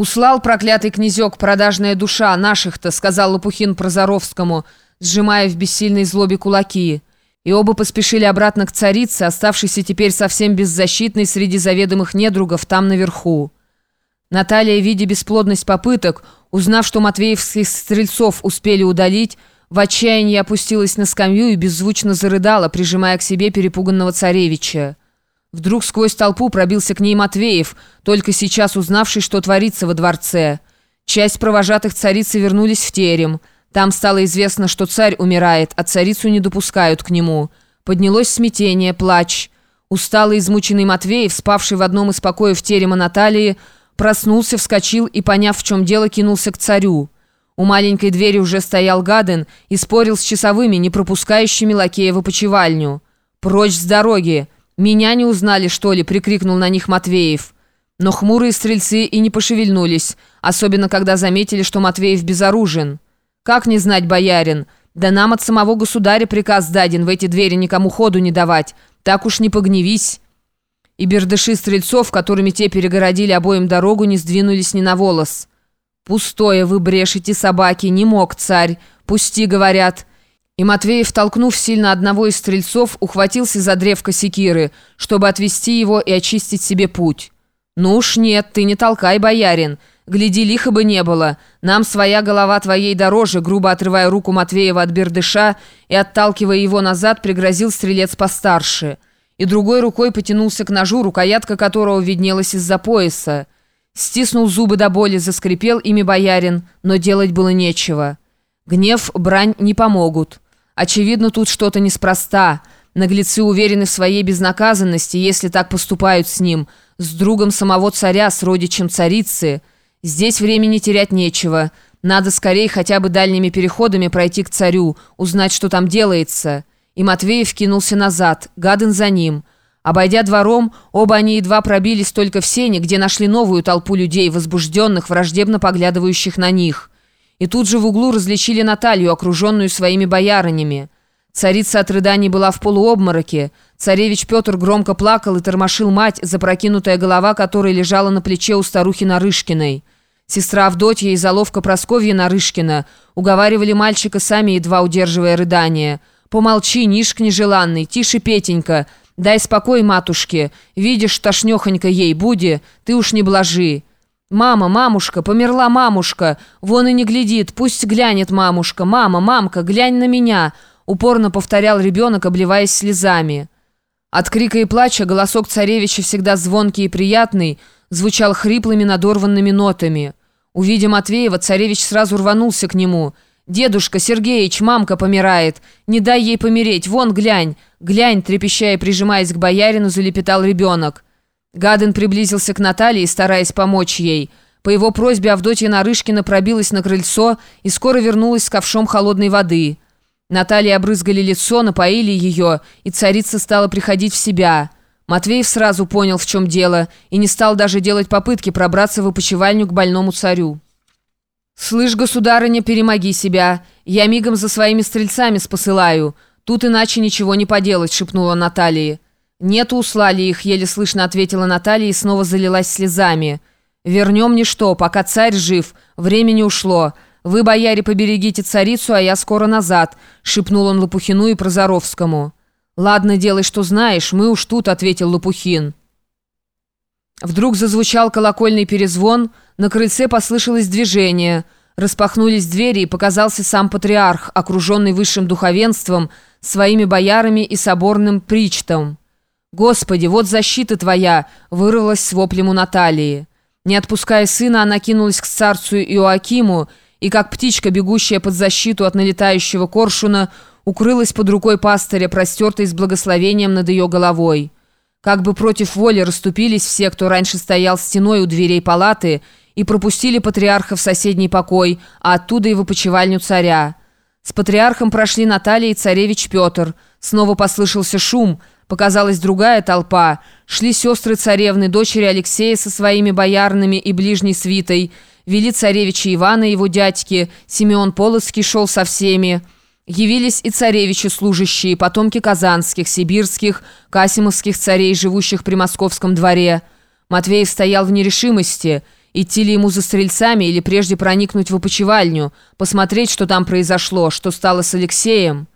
«Услал проклятый князек, продажная душа, наших-то», — сказал Лопухин Прозоровскому, сжимая в бессильной злобе кулаки. И оба поспешили обратно к царице, оставшейся теперь совсем беззащитной среди заведомых недругов там наверху. Наталья, видя бесплодность попыток, узнав, что матвеевских стрельцов успели удалить, в отчаянии опустилась на скамью и беззвучно зарыдала, прижимая к себе перепуганного царевича. Вдруг сквозь толпу пробился к ней Матвеев, только сейчас узнавший, что творится во дворце. Часть провожатых царицы вернулись в терем. Там стало известно, что царь умирает, а царицу не допускают к нему. Поднялось смятение, плач. Усталый измученный Матвеев, спавший в одном из покоев терема Натальи, проснулся, вскочил и, поняв, в чем дело, кинулся к царю. У маленькой двери уже стоял Гаден и спорил с часовыми, не пропускающими лакея в опочивальню. «Прочь с дороги!» «Меня не узнали, что ли?» — прикрикнул на них Матвеев. Но хмурые стрельцы и не пошевельнулись, особенно когда заметили, что Матвеев безоружен. «Как не знать, боярин? Да нам от самого государя приказ даден в эти двери никому ходу не давать. Так уж не погневись». И бердыши стрельцов, которыми те перегородили обоим дорогу, не сдвинулись ни на волос. «Пустое вы брешете, собаки, не мог царь. Пусти, говорят». И Матвеев, толкнув сильно одного из стрельцов, ухватился за древко секиры, чтобы отвести его и очистить себе путь. «Ну уж нет, ты не толкай, боярин. Гляди, лихо бы не было. Нам своя голова твоей дороже», грубо отрывая руку Матвеева от бердыша и отталкивая его назад, пригрозил стрелец постарше. И другой рукой потянулся к ножу, рукоятка которого виднелась из-за пояса. Стиснул зубы до боли, заскрипел ими боярин, но делать было нечего. Гнев, брань не помогут. Очевидно, тут что-то неспроста. Наглецы уверены в своей безнаказанности, если так поступают с ним, с другом самого царя, с родичем царицы. Здесь времени терять нечего. Надо скорее хотя бы дальними переходами пройти к царю, узнать, что там делается. И Матвеев кинулся назад, Гаден за ним. Обойдя двором, оба они едва пробились только в сене, где нашли новую толпу людей, возбужденных, враждебно поглядывающих на них. И тут же в углу различили Наталью, окруженную своими боярынями. Царица от рыданий была в полуобмороке. Царевич Петр громко плакал и тормошил мать, запрокинутая голова которой лежала на плече у старухи Нарышкиной. Сестра Авдотья и заловка Просковья Нарышкина уговаривали мальчика сами, едва удерживая рыдание. «Помолчи, нишк нежеланный, тише, Петенька, дай спокой матушке, видишь, тошнёхонько ей, буди, ты уж не блажи». «Мама, мамушка, померла мамушка! Вон и не глядит, пусть глянет мамушка! Мама, мамка, глянь на меня!» Упорно повторял ребенок, обливаясь слезами. От крика и плача голосок царевича, всегда звонкий и приятный, звучал хриплыми надорванными нотами. Увидя Матвеева, царевич сразу рванулся к нему. «Дедушка, Сергеич, мамка помирает! Не дай ей помереть! Вон, глянь! Глянь!» трепеща и прижимаясь к боярину, залепетал ребенок. Гаден приблизился к Наталье, стараясь помочь ей. По его просьбе Авдотья Нарышкина пробилась на крыльцо и скоро вернулась с ковшом холодной воды. Наталье обрызгали лицо, напоили ее, и царица стала приходить в себя. Матвеев сразу понял, в чем дело, и не стал даже делать попытки пробраться в опочивальню к больному царю. «Слышь, государыня, перемоги себя. Я мигом за своими стрельцами спосылаю. Тут иначе ничего не поделать», — шепнула Наталья. «Нет, услали их», — еле слышно ответила Наталья и снова залилась слезами. «Вернем ничто, пока царь жив. Времени ушло. Вы, бояре, поберегите царицу, а я скоро назад», — шепнул он Лопухину и Прозоровскому. «Ладно, делай, что знаешь, мы уж тут», — ответил Лопухин. Вдруг зазвучал колокольный перезвон, на крыльце послышалось движение. Распахнулись двери, и показался сам патриарх, окруженный высшим духовенством, своими боярами и соборным причтом. «Господи, вот защита твоя!» — вырвалась с воплем у Натальи. Не отпуская сына, она кинулась к царцу Иоакиму и, как птичка, бегущая под защиту от налетающего коршуна, укрылась под рукой пастыря, простертой с благословением над ее головой. Как бы против воли расступились все, кто раньше стоял стеной у дверей палаты, и пропустили патриарха в соседний покой, а оттуда и в опочивальню царя. С патриархом прошли Наталья и царевич Петр. Снова послышался шум — Показалась другая толпа. Шли сестры царевны, дочери Алексея со своими боярными и ближней свитой. Вели царевича Ивана и его дядьки. Симеон Полоцкий шел со всеми. Явились и царевичи служащие, потомки казанских, сибирских, касимовских царей, живущих при московском дворе. Матвеев стоял в нерешимости. Идти ли ему за стрельцами или прежде проникнуть в опочивальню, посмотреть, что там произошло, что стало с Алексеем?